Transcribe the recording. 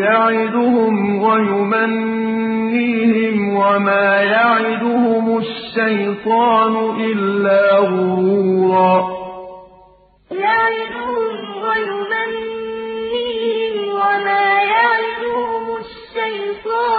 يَعِدُهُمْ وَيُمَنِّيهِمْ ۖ وَمَا يَعِدُهُمُ الشَّيْطَانُ إِلَّا غُرُورًا. يَعِدُهُمْ وَيُمَنِّيهِمْ ۖ وَمَا يَعِدُهُمُ الشَّيْطَانُ